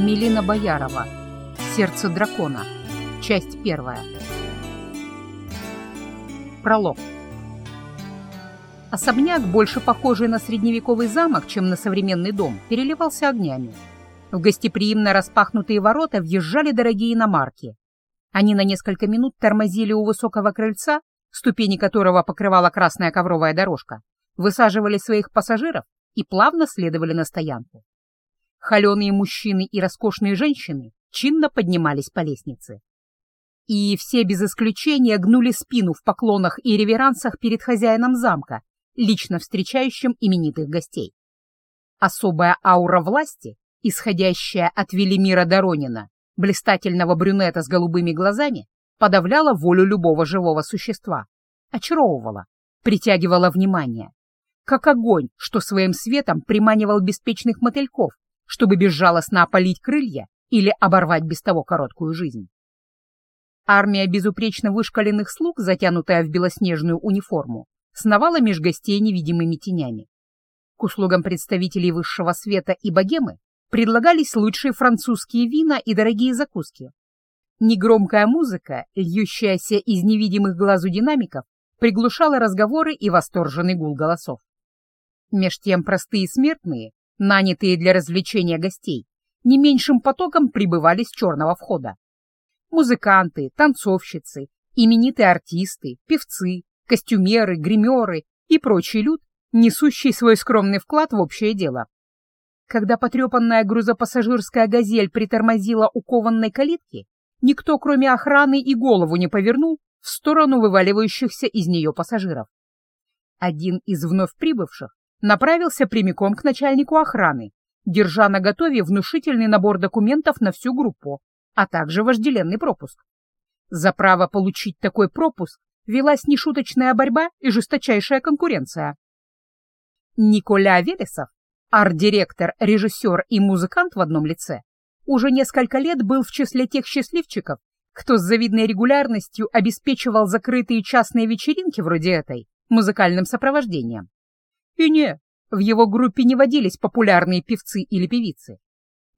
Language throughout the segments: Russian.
Мелина Боярова. Сердце дракона. Часть первая. Пролог. Особняк, больше похожий на средневековый замок, чем на современный дом, переливался огнями. В гостеприимно распахнутые ворота въезжали дорогие иномарки. Они на несколько минут тормозили у высокого крыльца, ступени которого покрывала красная ковровая дорожка, высаживали своих пассажиров и плавно следовали на стоянку. Холеные мужчины и роскошные женщины чинно поднимались по лестнице. И все без исключения гнули спину в поклонах и реверансах перед хозяином замка, лично встречающим именитых гостей. Особая аура власти, исходящая от Велимира Доронина, блистательного брюнета с голубыми глазами, подавляла волю любого живого существа, очаровывала, притягивала внимание, как огонь, что своим светом приманивал беспечных мотыльков, чтобы безжалостно опалить крылья или оборвать без того короткую жизнь. Армия безупречно вышкаленных слуг, затянутая в белоснежную униформу, сновала меж гостей невидимыми тенями. К услугам представителей высшего света и богемы предлагались лучшие французские вина и дорогие закуски. Негромкая музыка, льющаяся из невидимых глазу динамиков, приглушала разговоры и восторженный гул голосов. Меж тем простые смертные, нанятые для развлечения гостей, не меньшим потоком прибывали с черного входа. Музыканты, танцовщицы, именитые артисты, певцы, костюмеры, гримеры и прочий люд, несущий свой скромный вклад в общее дело. Когда потрепанная грузопассажирская «Газель» притормозила у кованной калитки, никто, кроме охраны, и голову не повернул в сторону вываливающихся из нее пассажиров. Один из вновь прибывших направился прямиком к начальнику охраны, держа на готове внушительный набор документов на всю группу, а также вожделенный пропуск. За право получить такой пропуск велась нешуточная борьба и жесточайшая конкуренция. Николя Велесов, арт-директор, режиссер и музыкант в одном лице, уже несколько лет был в числе тех счастливчиков, кто с завидной регулярностью обеспечивал закрытые частные вечеринки вроде этой музыкальным сопровождением. И не, в его группе не водились популярные певцы или певицы.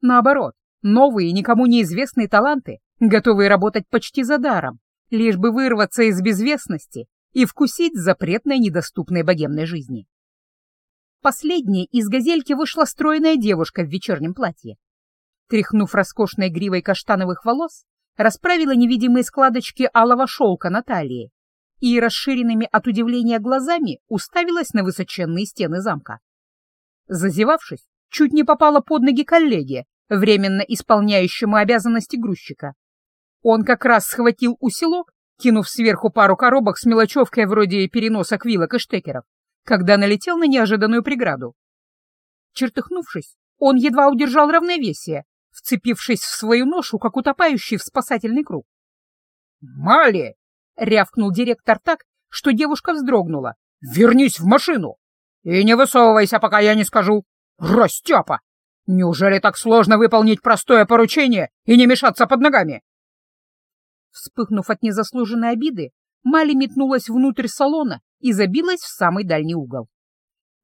Наоборот, новые, никому неизвестные таланты, готовые работать почти за даром, лишь бы вырваться из безвестности и вкусить запретной недоступной богемной жизни. Последней из газельки вышла стройная девушка в вечернем платье. Тряхнув роскошной гривой каштановых волос, расправила невидимые складочки алого шелка на талии и расширенными от удивления глазами уставилась на высоченные стены замка. Зазевавшись, чуть не попала под ноги коллеге, временно исполняющему обязанности грузчика. Он как раз схватил усилок, кинув сверху пару коробок с мелочевкой вроде переносок вилок и штекеров, когда налетел на неожиданную преграду. Чертыхнувшись, он едва удержал равновесие, вцепившись в свою ношу, как утопающий в спасательный круг. «Мали!» — рявкнул директор так, что девушка вздрогнула. «Вернись в машину! И не высовывайся, пока я не скажу! Растяпа! Неужели так сложно выполнить простое поручение и не мешаться под ногами?» Вспыхнув от незаслуженной обиды, Мали метнулась внутрь салона и забилась в самый дальний угол.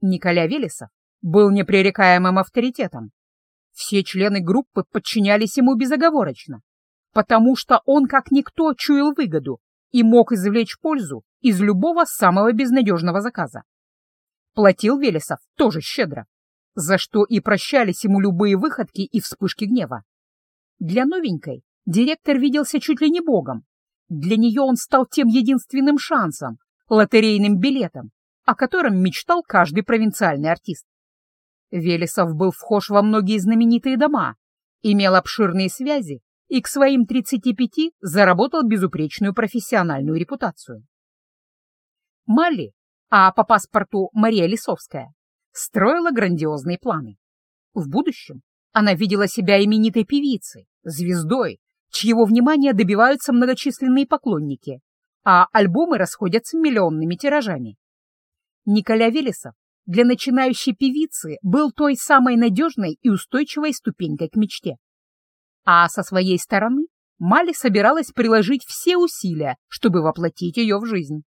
Николя Велесов был непререкаемым авторитетом. Все члены группы подчинялись ему безоговорочно, потому что он, как никто, чуял выгоду и мог извлечь пользу из любого самого безнадежного заказа. Платил Велесов тоже щедро, за что и прощались ему любые выходки и вспышки гнева. Для новенькой директор виделся чуть ли не богом. Для нее он стал тем единственным шансом, лотерейным билетом, о котором мечтал каждый провинциальный артист. Велесов был вхож во многие знаменитые дома, имел обширные связи и к своим 35 заработал безупречную профессиональную репутацию. Малли, а по паспорту Мария Лисовская, строила грандиозные планы. В будущем она видела себя именитой певицей, звездой, чьего внимания добиваются многочисленные поклонники, а альбомы расходятся миллионными тиражами. Николя Велесов для начинающей певицы был той самой надежной и устойчивой ступенькой к мечте. А со своей стороны Мали собиралась приложить все усилия, чтобы воплотить ее в жизнь.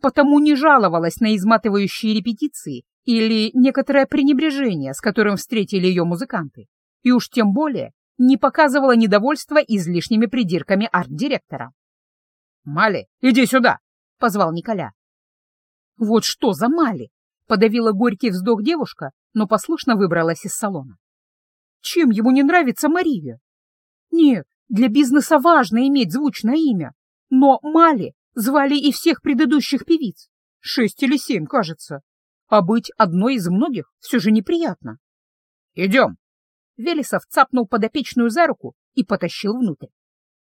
Потому не жаловалась на изматывающие репетиции или некоторое пренебрежение, с которым встретили ее музыканты, и уж тем более не показывала недовольства излишними придирками арт-директора. «Мали, иди сюда!» — позвал Николя. «Вот что за Мали!» — подавила горький вздох девушка, но послушно выбралась из салона. «Чем ему не нравится Мария?» «Нет, для бизнеса важно иметь звучное имя, но Мали звали и всех предыдущих певиц, шесть или семь, кажется, а быть одной из многих все же неприятно». «Идем!» Велесов цапнул подопечную за руку и потащил внутрь.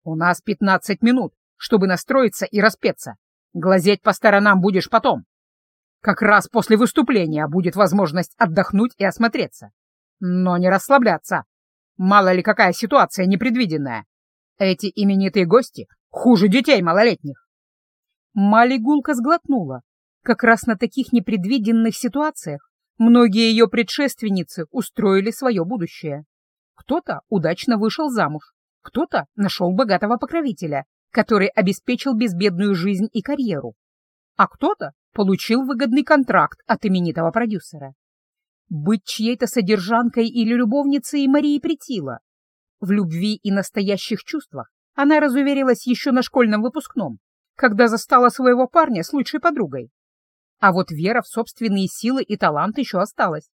«У нас пятнадцать минут, чтобы настроиться и распеться. Глазеть по сторонам будешь потом. Как раз после выступления будет возможность отдохнуть и осмотреться. Но не расслабляться. Мало ли какая ситуация непредвиденная. Эти именитые гости хуже детей малолетних. Мали гулко сглотнула. Как раз на таких непредвиденных ситуациях Многие ее предшественницы устроили свое будущее. Кто-то удачно вышел замуж, кто-то нашел богатого покровителя, который обеспечил безбедную жизнь и карьеру, а кто-то получил выгодный контракт от именитого продюсера. Быть чьей-то содержанкой или любовницей Марии претила. В любви и настоящих чувствах она разуверилась еще на школьном выпускном, когда застала своего парня с лучшей подругой. А вот вера в собственные силы и талант еще осталась.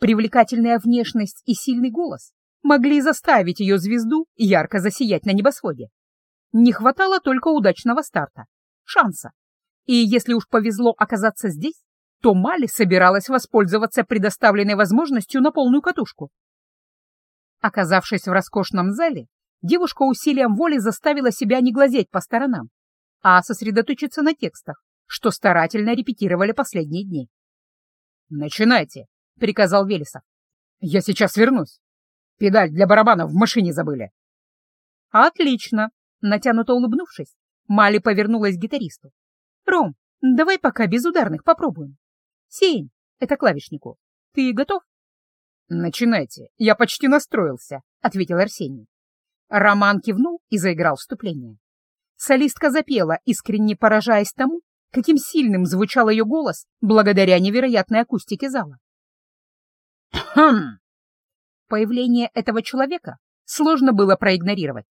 Привлекательная внешность и сильный голос могли заставить ее звезду ярко засиять на небосводе. Не хватало только удачного старта, шанса. И если уж повезло оказаться здесь, то Мали собиралась воспользоваться предоставленной возможностью на полную катушку. Оказавшись в роскошном зале, девушка усилием воли заставила себя не глазеть по сторонам, а сосредоточиться на текстах, что старательно репетировали последние дни. «Начинайте», — приказал Велесов. «Я сейчас вернусь. Педаль для барабана в машине забыли». «Отлично», — натянуто улыбнувшись, Мали повернулась к гитаристу. «Ром, давай пока без ударных попробуем. Сень, это клавишнику. Ты готов?» «Начинайте, я почти настроился», — ответил Арсений. Роман кивнул и заиграл вступление. Солистка запела, искренне поражаясь тому, каким сильным звучал ее голос благодаря невероятной акустике зала. «Хм!» Появление этого человека сложно было проигнорировать.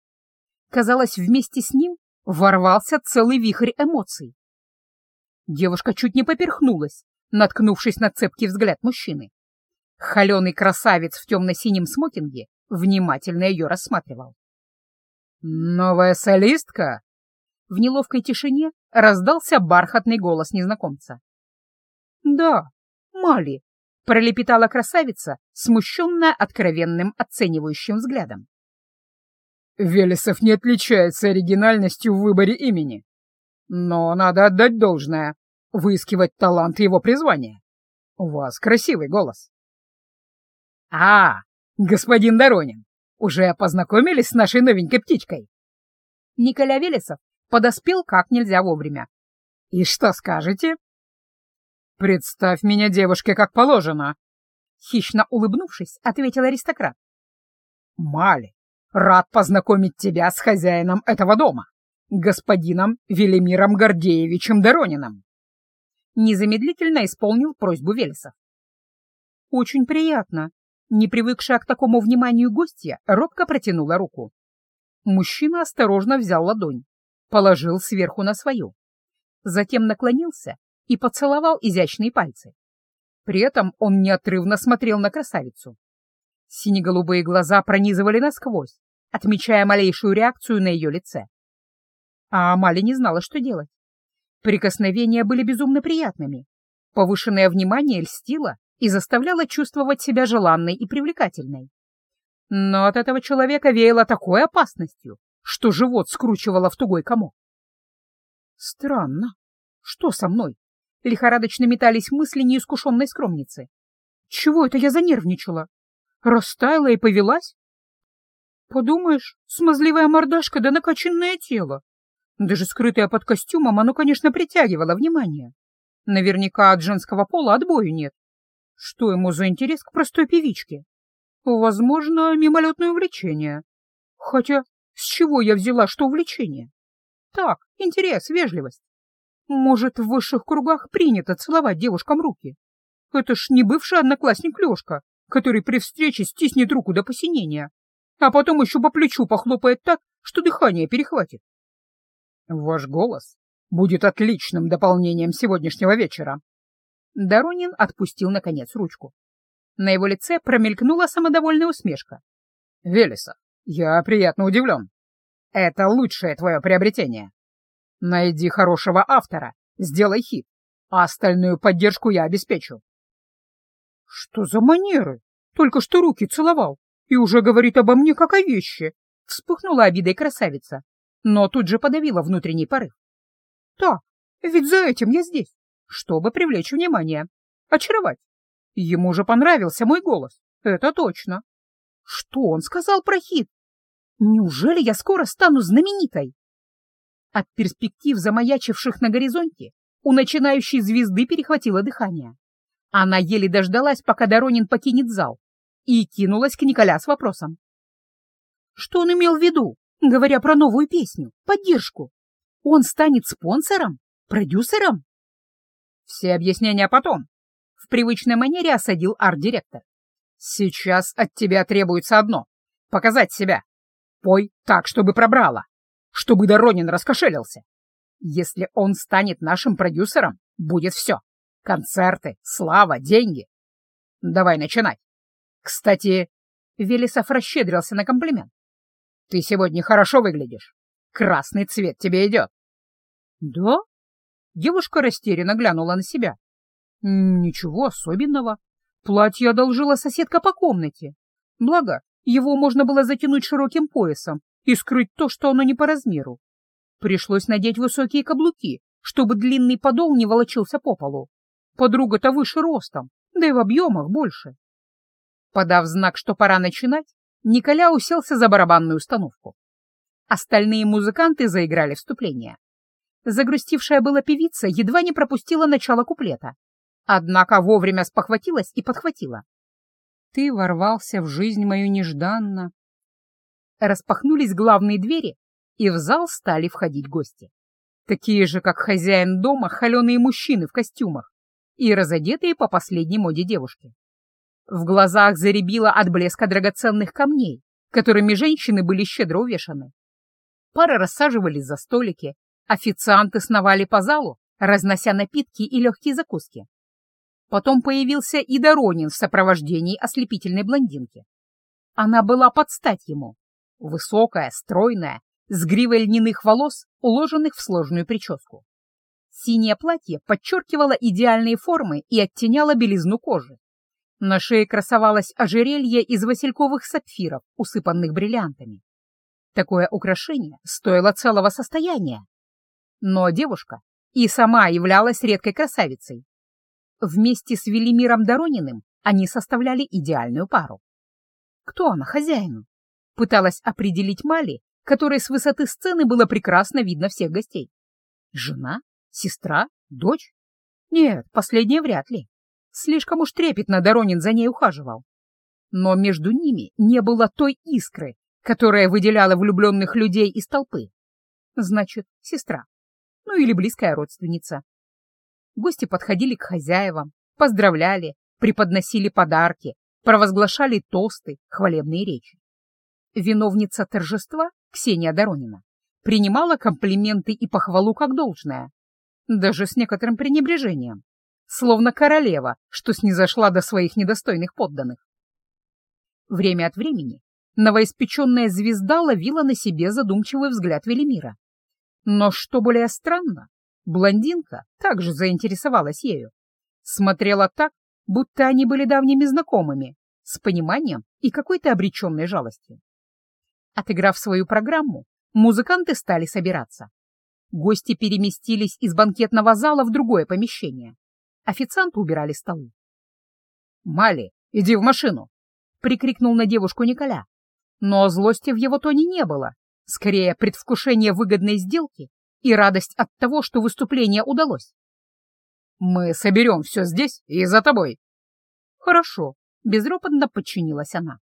Казалось, вместе с ним ворвался целый вихрь эмоций. Девушка чуть не поперхнулась, наткнувшись на цепкий взгляд мужчины. Холеный красавец в темно-синем смокинге внимательно ее рассматривал. «Новая солистка?» В неловкой тишине раздался бархатный голос незнакомца. «Да, Мали», — пролепетала красавица, смущенная откровенным оценивающим взглядом. «Велесов не отличается оригинальностью в выборе имени. Но надо отдать должное, выискивать талант его призвания. У вас красивый голос». «А, господин Доронин, уже познакомились с нашей новенькой птичкой?» Николя Велесов подоспел как нельзя вовремя. «И что скажете?» «Представь меня девушке как положено», — хищно улыбнувшись, ответил аристократ. «Мали, рад познакомить тебя с хозяином этого дома, господином Велимиром Гордеевичем Дорониным». Незамедлительно исполнил просьбу Велесов. «Очень приятно», не привыкшая к такому вниманию гостья, робко протянула руку. Мужчина осторожно взял ладонь положил сверху на свою. Затем наклонился и поцеловал изящные пальцы. При этом он неотрывно смотрел на красавицу. Сине-голубые глаза пронизывали насквозь, отмечая малейшую реакцию на ее лице. А Амали не знала, что делать. Прикосновения были безумно приятными. Повышенное внимание льстило и заставляло чувствовать себя желанной и привлекательной. Но от этого человека веяло такой опасностью, что живот скручивало в тугой комок. Странно. Что со мной? Лихорадочно метались мысли неискушенной скромницы. Чего это я занервничала? Растаяла и повелась? Подумаешь, смазливая мордашка да накачанное тело. Даже скрытое под костюмом оно, конечно, притягивало внимание. Наверняка от женского пола отбою нет. Что ему за интерес к простой певичке? Возможно, мимолетное увлечение. Хотя с чего я взяла, что увлечение? Так, интерес, вежливость. Может, в высших кругах принято целовать девушкам руки? Это ж не бывший одноклассник Лёшка, который при встрече стиснет руку до посинения. а потом еще по плечу похлопает так, что дыхание перехватит. Ваш голос будет отличным дополнением сегодняшнего вечера. Доронин отпустил, наконец, ручку. На его лице промелькнула самодовольная усмешка. «Велеса, я приятно удивлен. Это лучшее твое приобретение. Найди хорошего автора, сделай хит, а остальную поддержку я обеспечу». «Что за манеры? Только что руки целовал и уже говорит обо мне как о вещи!» Вспыхнула обидой красавица, но тут же подавила внутренний порыв. «Так, ведь за этим я здесь, чтобы привлечь внимание, очаровать. Ему же понравился мой голос, это точно. Что он сказал про хит? Неужели я скоро стану знаменитой? От перспектив, замаячивших на горизонте, у начинающей звезды перехватило дыхание. Она еле дождалась, пока Доронин покинет зал, и кинулась к Николя с вопросом. Что он имел в виду, говоря про новую песню, поддержку? Он станет спонсором? Продюсером? Все объяснения потом. В привычной манере осадил арт-директор. Сейчас от тебя требуется одно — показать себя. Пой так, чтобы пробрало, чтобы Доронин раскошелился. Если он станет нашим продюсером, будет все. Концерты, слава, деньги. Давай начинать. Кстати, Велесов расщедрился на комплимент. Ты сегодня хорошо выглядишь. Красный цвет тебе идет. Да? Девушка растерянно глянула на себя. Ничего особенного. Платье одолжила соседка по комнате. Благо, его можно было затянуть широким поясом и скрыть то, что оно не по размеру. Пришлось надеть высокие каблуки, чтобы длинный подол не волочился по полу. Подруга-то выше ростом, да и в объемах больше. Подав знак, что пора начинать, Николя уселся за барабанную установку. Остальные музыканты заиграли вступление. Загрустившая была певица едва не пропустила начало куплета, однако вовремя спохватилась и подхватила. «Ты ворвался в жизнь мою нежданно». Распахнулись главные двери, и в зал стали входить гости. Такие же, как хозяин дома, холеные мужчины в костюмах и разодетые по последней моде девушки. В глазах заребило от блеска драгоценных камней, которыми женщины были щедро увешаны. Пары рассаживались за столики, официанты сновали по залу, разнося напитки и легкие закуски. Потом появился и Доронин в сопровождении ослепительной блондинки. Она была под стать ему. Высокая, стройная, с гривой льняных волос, уложенных в сложную прическу. Синее платье подчеркивало идеальные формы и оттеняло белизну кожи. На шее красовалось ожерелье из васильковых сапфиров, усыпанных бриллиантами. Такое украшение стоило целого состояния. Но девушка и сама являлась редкой красавицей. Вместе с Велимиром Дорониным они составляли идеальную пару. Кто она хозяину? Пыталась определить Мали, которой с высоты сцены было прекрасно видно всех гостей. Жена? Сестра? Дочь? Нет, последнее вряд ли. Слишком уж трепетно Доронин за ней ухаживал. Но между ними не было той искры, которая выделяла влюбленных людей из толпы. Значит, сестра. Ну или близкая родственница. Гости подходили к хозяевам, поздравляли, преподносили подарки, провозглашали тосты, хвалебные речи. Виновница торжества, Ксения Доронина, принимала комплименты и похвалу как должное, даже с некоторым пренебрежением словно королева, что снизошла до своих недостойных подданных. Время от времени новоиспеченная звезда ловила на себе задумчивый взгляд Велимира. Но что более странно, блондинка также заинтересовалась ею. Смотрела так, будто они были давними знакомыми, с пониманием и какой-то обреченной жалостью. Отыграв свою программу, музыканты стали собираться. Гости переместились из банкетного зала в другое помещение. Официанты убирали столы. «Мали, иди в машину!» — прикрикнул на девушку Николя. Но злости в его тоне не было, скорее предвкушение выгодной сделки и радость от того, что выступление удалось. «Мы соберем все здесь и за тобой». «Хорошо», — безропотно подчинилась она.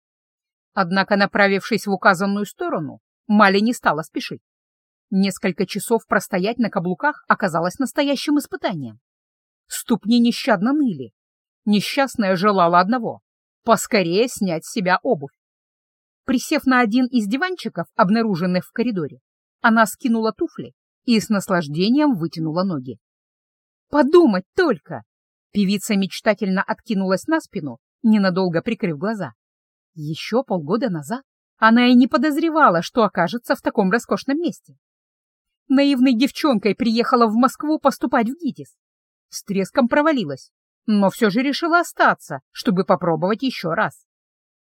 Однако, направившись в указанную сторону, Мали не стала спешить. Несколько часов простоять на каблуках оказалось настоящим испытанием. Ступни нещадно ныли. Несчастная желала одного — поскорее снять с себя обувь. Присев на один из диванчиков, обнаруженных в коридоре, она скинула туфли и с наслаждением вытянула ноги. «Подумать только!» Певица мечтательно откинулась на спину, ненадолго прикрыв глаза. Еще полгода назад она и не подозревала, что окажется в таком роскошном месте. Наивной девчонкой приехала в Москву поступать в ГИТИС. С треском провалилась, но все же решила остаться, чтобы попробовать еще раз.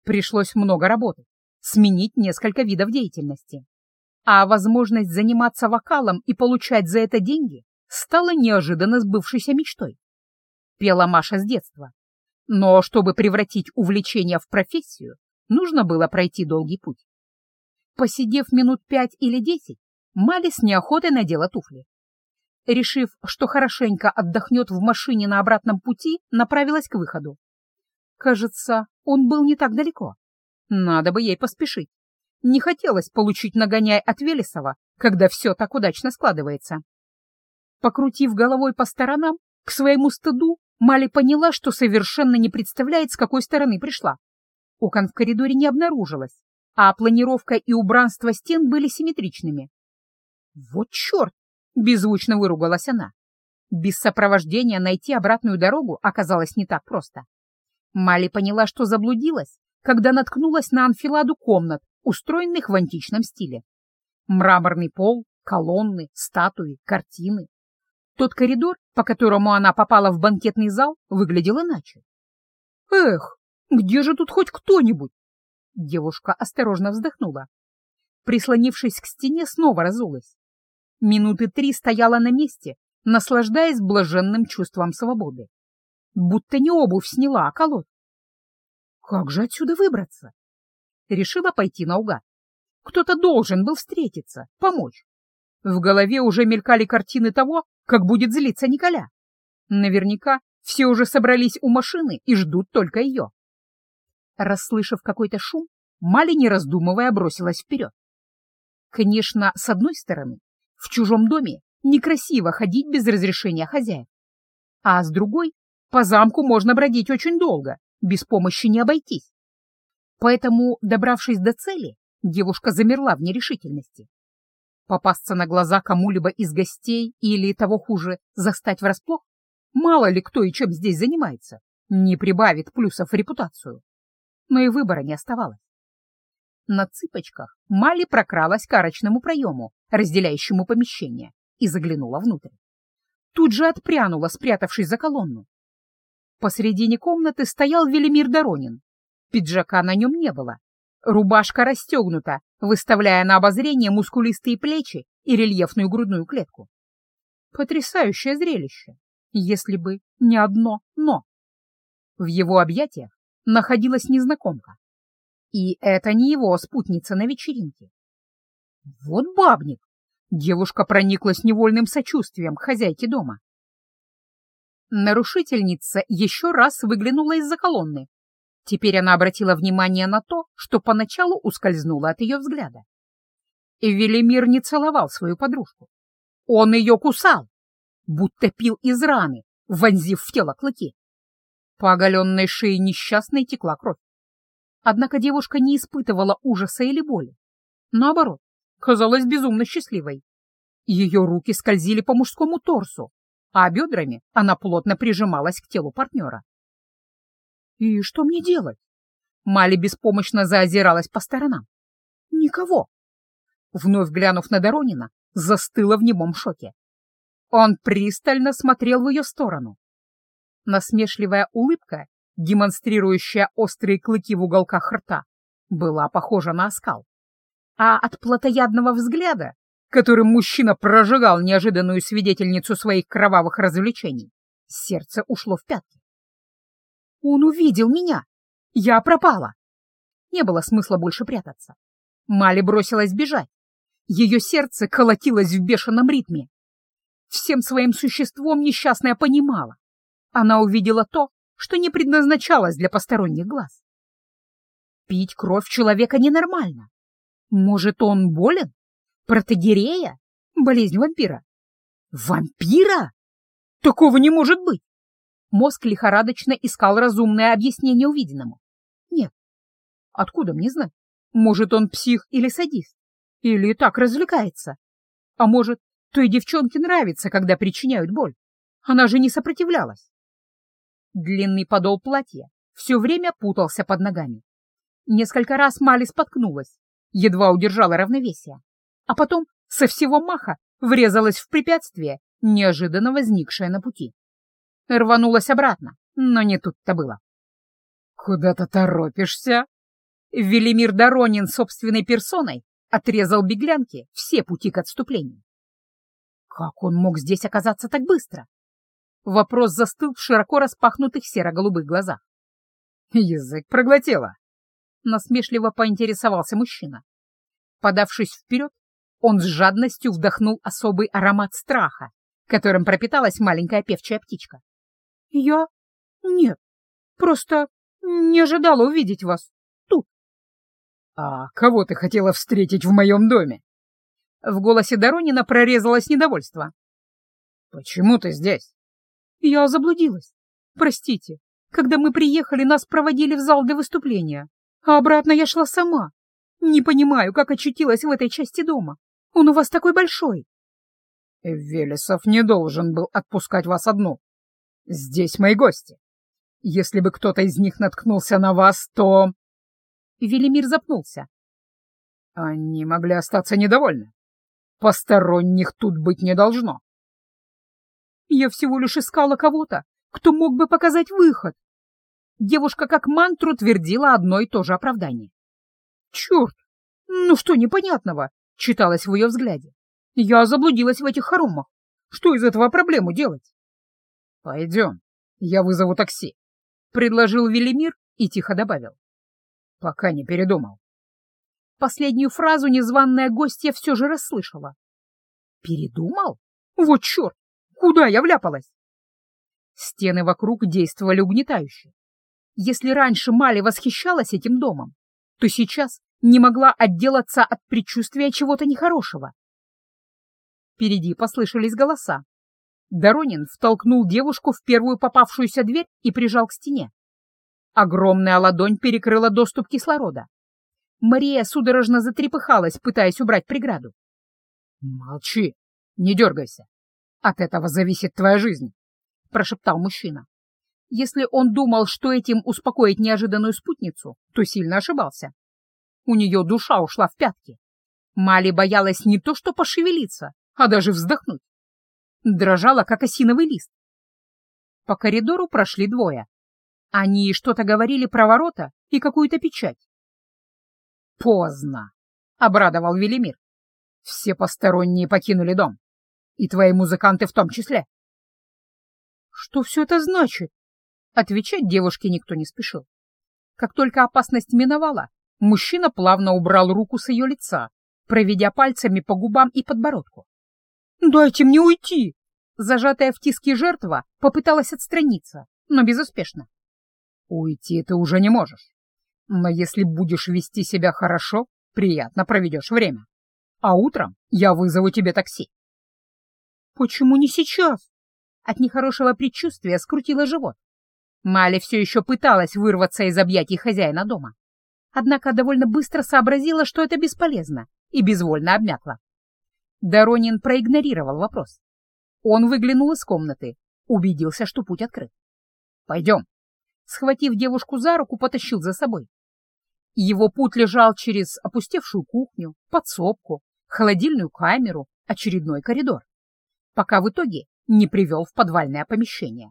Пришлось много работать, сменить несколько видов деятельности. А возможность заниматься вокалом и получать за это деньги стала неожиданно сбывшейся мечтой. Пела Маша с детства. Но чтобы превратить увлечение в профессию, нужно было пройти долгий путь. Посидев минут пять или десять, Мали с неохотой надела туфли. Решив, что хорошенько отдохнет в машине на обратном пути, направилась к выходу. Кажется, он был не так далеко. Надо бы ей поспешить. Не хотелось получить нагоняй от Велесова, когда все так удачно складывается. Покрутив головой по сторонам, к своему стыду, Мали поняла, что совершенно не представляет, с какой стороны пришла. Окон в коридоре не обнаружилось, а планировка и убранство стен были симметричными. «Вот черт!» — беззвучно выругалась она. Без сопровождения найти обратную дорогу оказалось не так просто. Мали поняла, что заблудилась, когда наткнулась на анфиладу комнат, устроенных в античном стиле. Мраморный пол, колонны, статуи, картины. Тот коридор, по которому она попала в банкетный зал, выглядел иначе. «Эх, где же тут хоть кто-нибудь?» Девушка осторожно вздохнула. Прислонившись к стене, снова разулась. Минуты три стояла на месте, наслаждаясь блаженным чувством свободы. Будто не обувь сняла, а колод. Как же отсюда выбраться? Решила пойти наугад. Кто-то должен был встретиться, помочь. В голове уже мелькали картины того, как будет злиться Николя. Наверняка все уже собрались у машины и ждут только ее. Расслышав какой-то шум, Мали, не раздумывая, бросилась вперед. Конечно, с одной стороны, в чужом доме некрасиво ходить без разрешения хозяев. А с другой, по замку можно бродить очень долго, без помощи не обойтись. Поэтому, добравшись до цели, девушка замерла в нерешительности. Попасться на глаза кому-либо из гостей или, того хуже, застать врасплох? Мало ли кто и чем здесь занимается. Не прибавит плюсов репутацию. Но и выбора не оставалось. На цыпочках Мали прокралась к арочному проему, разделяющему помещение, и заглянула внутрь. Тут же отпрянула, спрятавшись за колонну. Посредине комнаты стоял Велимир Доронин. Пиджака на нем не было. Рубашка расстегнута, выставляя на обозрение мускулистые плечи и рельефную грудную клетку. Потрясающее зрелище, если бы не одно «но». В его объятиях находилась незнакомка. И это не его спутница на вечеринке. Вот бабник! Девушка прониклась невольным сочувствием к хозяйке дома. Нарушительница еще раз выглянула из-за колонны. Теперь она обратила внимание на то, что поначалу ускользнуло от ее взгляда. И Велимир не целовал свою подружку. Он ее кусал, будто пил из раны, вонзив в тело клыки. По оголенной шее несчастной текла кровь. Однако девушка не испытывала ужаса или боли. Наоборот, казалась безумно счастливой. Ее руки скользили по мужскому торсу, а бедрами она плотно прижималась к телу партнера. «И что мне делать?» Мали беспомощно заозиралась по сторонам. «Никого!» Вновь глянув на Доронина, застыла в немом шоке. Он пристально смотрел в ее сторону. Насмешливая улыбка демонстрирующая острые клыки в уголках рта, была похожа на оскал. А от плотоядного взгляда, которым мужчина прожигал неожиданную свидетельницу своих кровавых развлечений, сердце ушло в пятки. Он увидел меня. Я пропала. Не было смысла больше прятаться. Мали бросилась бежать. Ее сердце колотилось в бешеном ритме. Всем своим существом несчастная понимала. Она увидела то, что не предназначалось для посторонних глаз. Пить кровь человека ненормально. Может, он болен? Протегерея? Болезнь вампира? Вампира? Такого не может быть! Мозг лихорадочно искал разумное объяснение увиденному. Нет. Откуда мне знать? Может, он псих или садист? Или так развлекается? А может, той девчонке нравится, когда причиняют боль? Она же не сопротивлялась. Длинный подол платья все время путался под ногами. Несколько раз Мали споткнулась, едва удержала равновесие, а потом со всего маха врезалась в препятствие, неожиданно возникшее на пути. Рванулась обратно, но не тут-то было. «Куда-то торопишься?» Велимир Доронин собственной персоной отрезал беглянке все пути к отступлению. Как он мог здесь оказаться так быстро? Вопрос застыл в широко распахнутых серо-голубых глазах. Язык проглотила. Насмешливо поинтересовался мужчина. Подавшись вперед, он с жадностью вдохнул особый аромат страха, которым пропиталась маленькая певчая птичка. «Я? Нет, просто не ожидала увидеть вас тут». «А кого ты хотела встретить в моем доме?» В голосе Доронина прорезалось недовольство. «Почему ты здесь?» «Я заблудилась. Простите, когда мы приехали, нас проводили в зал для выступления, а обратно я шла сама. Не понимаю, как очутилась в этой части дома. Он у вас такой большой». «Велесов не должен был отпускать вас одну. Здесь мои гости. Если бы кто-то из них наткнулся на вас, то...» Велимир запнулся. «Они могли остаться недовольны. Посторонних тут быть не должно». «Я всего лишь искала кого-то, кто мог бы показать выход». Девушка как мантру твердила одно и то же оправдание. «Черт! Ну что непонятного?» — читалось в ее взгляде. «Я заблудилась в этих хоромах. Что из этого проблему делать?» «Пойдем, я вызову такси», — предложил Велимир и тихо добавил. «Пока не передумал». Последнюю фразу незваная гостья все же расслышала. «Передумал? Вот черт! Куда я вляпалась?» Стены вокруг действовали угнетающе. Если раньше Мали восхищалась этим домом, то сейчас не могла отделаться от предчувствия чего-то нехорошего. Впереди послышались голоса. Доронин втолкнул девушку в первую попавшуюся дверь и прижал к стене. Огромная ладонь перекрыла доступ кислорода. Мария судорожно затрепыхалась, пытаясь убрать преграду. «Молчи, не дергайся. От этого зависит твоя жизнь», — прошептал мужчина. Если он думал, что этим успокоить неожиданную спутницу, то сильно ошибался. У нее душа ушла в пятки. Мали боялась не то что пошевелиться, а даже вздохнуть. Дрожала, как осиновый лист. По коридору прошли двое. Они что-то говорили про ворота и какую-то печать. «Поздно», — обрадовал Велимир. «Все посторонние покинули дом. И твои музыканты в том числе». «Что все это значит?» Отвечать девушке никто не спешил. Как только опасность миновала, мужчина плавно убрал руку с ее лица, проведя пальцами по губам и подбородку. «Дайте мне уйти!» Зажатая в тиске жертва попыталась отстраниться, но безуспешно. «Уйти ты уже не можешь. Но если будешь вести себя хорошо, приятно проведешь время. А утром я вызову тебе такси». «Почему не сейчас?» От нехорошего предчувствия скрутило живот. Мали все еще пыталась вырваться из объятий хозяина дома. Однако довольно быстро сообразила, что это бесполезно, и безвольно обмякла. Доронин проигнорировал вопрос. Он выглянул из комнаты, убедился, что путь открыт. «Пойдем». Схватив девушку за руку, потащил за собой. Его путь лежал через опустевшую кухню, подсобку, холодильную камеру, очередной коридор, пока в итоге не привел в подвальное помещение.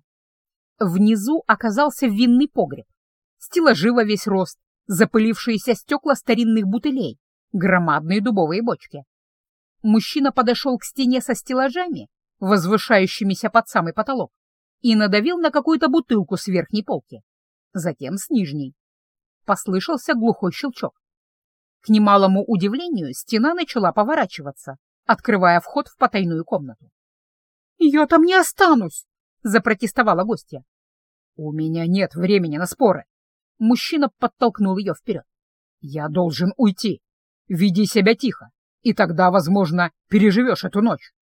Внизу оказался винный погреб. Стеллажи во весь рост, запылившиеся стекла старинных бутылей, громадные дубовые бочки. Мужчина подошел к стене со стеллажами, возвышающимися под самый потолок, и надавил на какую-то бутылку с верхней полки, затем с нижней. Послышался глухой щелчок. К немалому удивлению стена начала поворачиваться, открывая вход в потайную комнату. «Я там не останусь!» запротестовала гостья. «У меня нет времени на споры». Мужчина подтолкнул ее вперед. «Я должен уйти. Веди себя тихо, и тогда, возможно, переживешь эту ночь».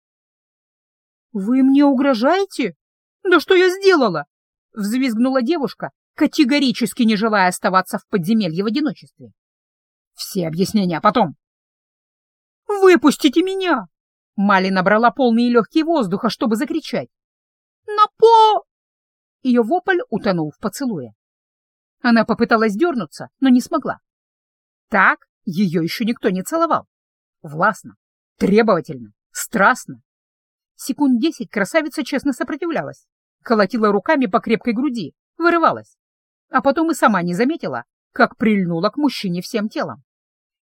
«Вы мне угрожаете? Да что я сделала?» Взвизгнула девушка, категорически не желая оставаться в подземелье в одиночестве. Все объяснения потом. «Выпустите меня!» Мали набрала полные легкие воздуха, чтобы закричать. «На по...» Ее вопль утонул в поцелуе. Она попыталась дернуться, но не смогла. Так ее еще никто не целовал. Властно, требовательно, страстно. Секунд десять красавица честно сопротивлялась, колотила руками по крепкой груди, вырывалась, а потом и сама не заметила, как прильнула к мужчине всем телом.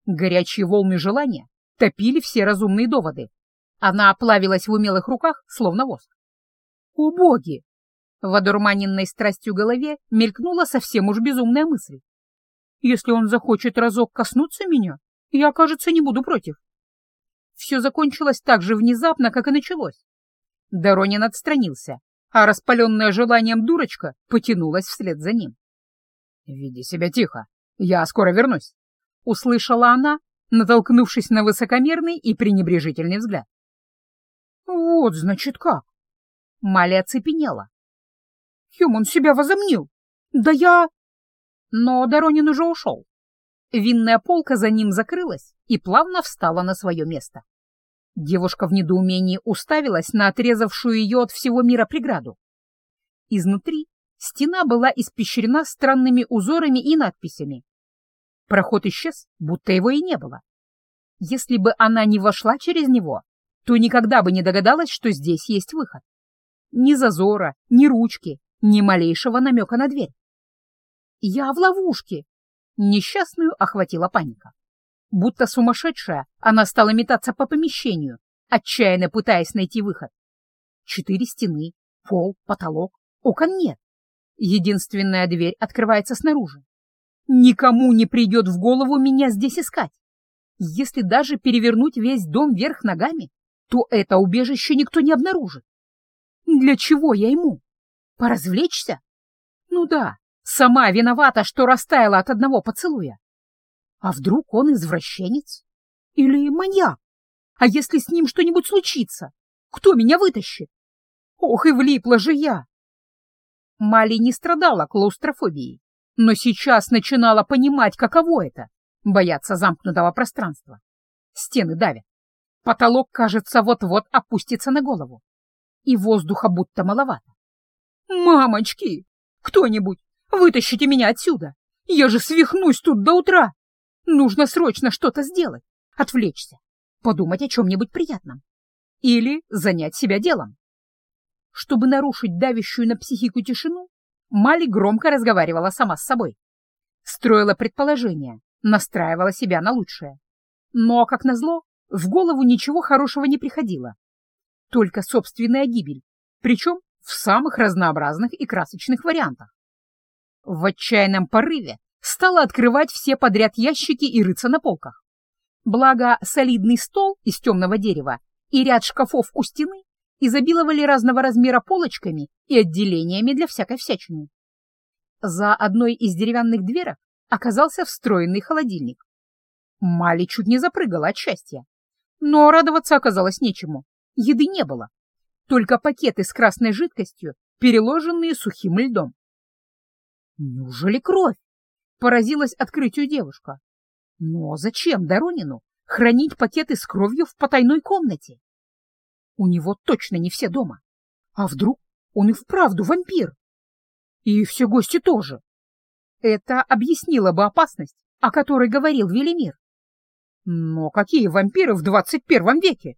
Горячие волны желания топили все разумные доводы. Она оплавилась в умелых руках, словно воск. О боги! В одурманенной страстью голове мелькнула совсем уж безумная мысль. Если он захочет разок коснуться меня, я, кажется, не буду против. Все закончилось так же внезапно, как и началось. Доронин отстранился, а распаленная желанием дурочка потянулась вслед за ним. «Веди себя тихо, я скоро вернусь», — услышала она, натолкнувшись на высокомерный и пренебрежительный взгляд. «Вот, значит, как?» Мали оцепенела. «Кем он себя возомнил? Да я...» Но Доронин уже ушел. Винная полка за ним закрылась и плавно встала на свое место. Девушка в недоумении уставилась на отрезавшую ее от всего мира преграду. Изнутри стена была испещрена странными узорами и надписями. Проход исчез, будто его и не было. Если бы она не вошла через него, то никогда бы не догадалась, что здесь есть выход. Ни зазора, ни ручки, ни малейшего намека на дверь. «Я в ловушке!» Несчастную охватила паника. Будто сумасшедшая, она стала метаться по помещению, отчаянно пытаясь найти выход. Четыре стены, пол, потолок, окон нет. Единственная дверь открывается снаружи. Никому не придет в голову меня здесь искать. Если даже перевернуть весь дом вверх ногами, то это убежище никто не обнаружит. Для чего я ему? Поразвлечься? Ну да, сама виновата, что растаяла от одного поцелуя. А вдруг он извращенец? Или маньяк? А если с ним что-нибудь случится? Кто меня вытащит? Ох, и влипла же я! Мали не страдала клаустрофобией, но сейчас начинала понимать, каково это — бояться замкнутого пространства. Стены давят. Потолок, кажется, вот-вот опустится на голову. И воздуха будто маловато. «Мамочки! Кто-нибудь, вытащите меня отсюда! Я же свихнусь тут до утра! Нужно срочно что-то сделать, отвлечься, подумать о чем-нибудь приятном. Или занять себя делом. Чтобы нарушить давящую на психику тишину, Мали громко разговаривала сама с собой. Строила предположения, настраивала себя на лучшее. Но, как назло, в голову ничего хорошего не приходило. Только собственная гибель, причем в самых разнообразных и красочных вариантах. В отчаянном порыве стала открывать все подряд ящики и рыться на полках. Благо, солидный стол из темного дерева и ряд шкафов у стены изобиловали разного размера полочками и отделениями для всякой всячины. За одной из деревянных дверок оказался встроенный холодильник. Мали чуть не запрыгала от счастья. Но радоваться оказалось нечему. Еды не было. Только пакеты с красной жидкостью, переложенные сухим льдом. Неужели кровь? Поразилась открытию девушка. Но зачем Доронину хранить пакеты с кровью в потайной комнате? У него точно не все дома. А вдруг он и вправду вампир? И все гости тоже. Это объяснило бы опасность, о которой говорил Велимир. Но какие вампиры в двадцать первом веке?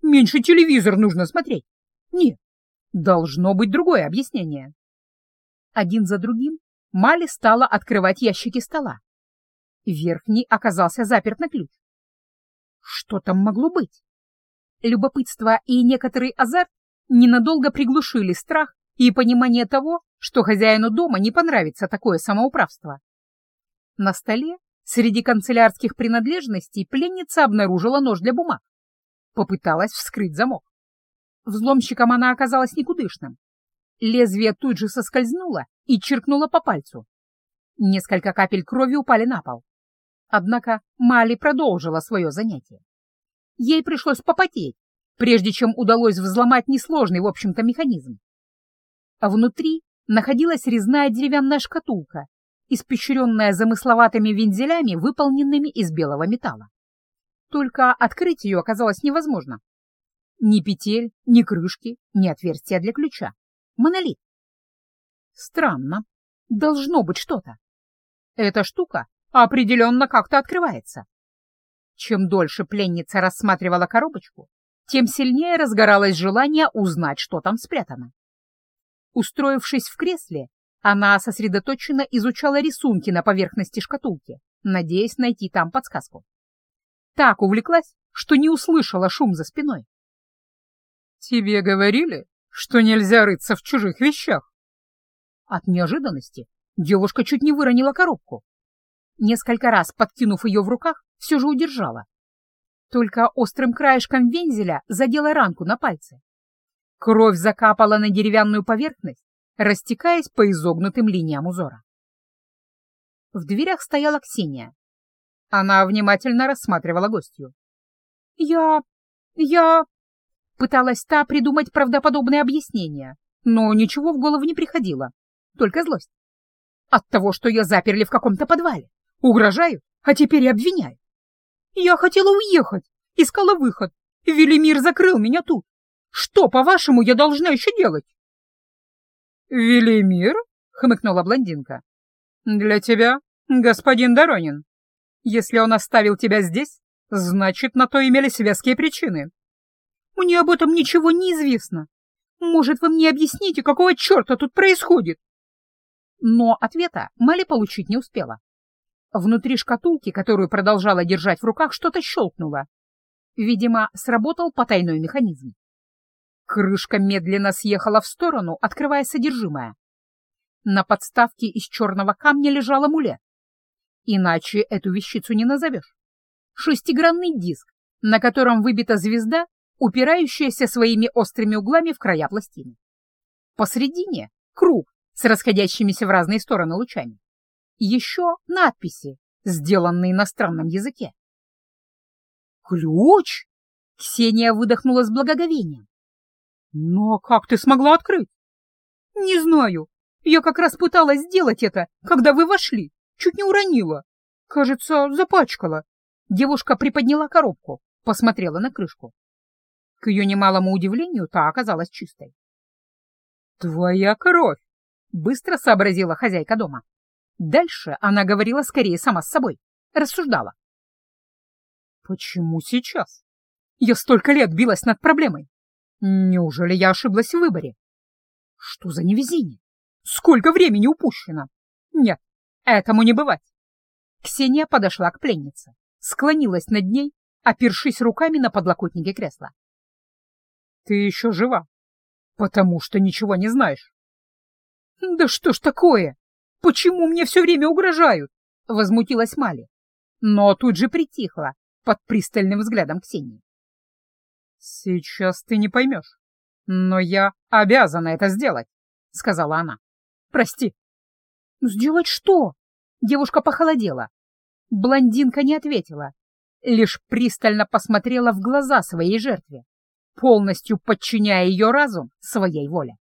Меньше телевизор нужно смотреть. Нет, должно быть другое объяснение. Один за другим Мали стала открывать ящики стола. Верхний оказался заперт на ключ. Что там могло быть? Любопытство и некоторый азарт ненадолго приглушили страх и понимание того, что хозяину дома не понравится такое самоуправство. На столе среди канцелярских принадлежностей пленница обнаружила нож для бумаг. Попыталась вскрыть замок. Взломщиком она оказалась никудышным. Лезвие тут же соскользнуло и чиркнуло по пальцу. Несколько капель крови упали на пол. Однако Мали продолжила свое занятие. Ей пришлось попотеть, прежде чем удалось взломать несложный, в общем-то, механизм. Внутри находилась резная деревянная шкатулка, испещренная замысловатыми вензелями, выполненными из белого металла. Только открыть ее оказалось невозможно. Ни петель, ни крышки, ни отверстия для ключа. Монолит. Странно. Должно быть что-то. Эта штука определенно как-то открывается. Чем дольше пленница рассматривала коробочку, тем сильнее разгоралось желание узнать, что там спрятано. Устроившись в кресле, она сосредоточенно изучала рисунки на поверхности шкатулки, надеясь найти там подсказку. Так увлеклась, что не услышала шум за спиной. «Тебе говорили, что нельзя рыться в чужих вещах?» От неожиданности девушка чуть не выронила коробку. Несколько раз, подкинув ее в руках, все же удержала. Только острым краешком вензеля задела ранку на пальце. Кровь закапала на деревянную поверхность, растекаясь по изогнутым линиям узора. В дверях стояла Ксения. Она внимательно рассматривала гостью. «Я... я...» Пыталась та придумать правдоподобное объяснение, но ничего в голову не приходило, только злость. От того, что ее заперли в каком-то подвале, угрожают, а теперь и обвиняют. Я хотела уехать, искала выход. Велимир закрыл меня тут. Что, по-вашему, я должна еще делать? Велимир? хмыкнула блондинка. Для тебя, господин Доронин. Если он оставил тебя здесь, значит, на то имелись веские причины. Мне об этом ничего не известно. Может, вы мне объясните, какого черта тут происходит? Но ответа Мали получить не успела. Внутри шкатулки, которую продолжала держать в руках, что-то щелкнуло. Видимо, сработал потайной механизм. Крышка медленно съехала в сторону, открывая содержимое. На подставке из черного камня лежал амулет. Иначе эту вещицу не назовешь. Шестигранный диск, на котором выбита звезда, упирающаяся своими острыми углами в края пластины. Посредине — круг с расходящимися в разные стороны лучами. Еще надписи, сделанные на иностранном языке. «Ключ!» — Ксения выдохнула с благоговением. «Но как ты смогла открыть?» «Не знаю. Я как раз пыталась сделать это, когда вы вошли. Чуть не уронила. Кажется, запачкала». Девушка приподняла коробку, посмотрела на крышку. К ее немалому удивлению, та оказалась чистой. «Твоя кровь!» — быстро сообразила хозяйка дома. Дальше она говорила скорее сама с собой, рассуждала. «Почему сейчас? Я столько лет билась над проблемой. Неужели я ошиблась в выборе? Что за невезение? Сколько времени упущено? Нет, этому не бывать. Ксения подошла к пленнице, склонилась над ней, опершись руками на подлокотнике кресла. Ты еще жива, потому что ничего не знаешь. Да что ж такое? Почему мне все время угрожают? Возмутилась Мали, но тут же притихла под пристальным взглядом Ксении. «Сейчас ты не поймешь, но я обязана это сделать», — сказала она. «Прости». «Сделать что?» Девушка похолодела. Блондинка не ответила, лишь пристально посмотрела в глаза своей жертве, полностью подчиняя ее разум своей воле.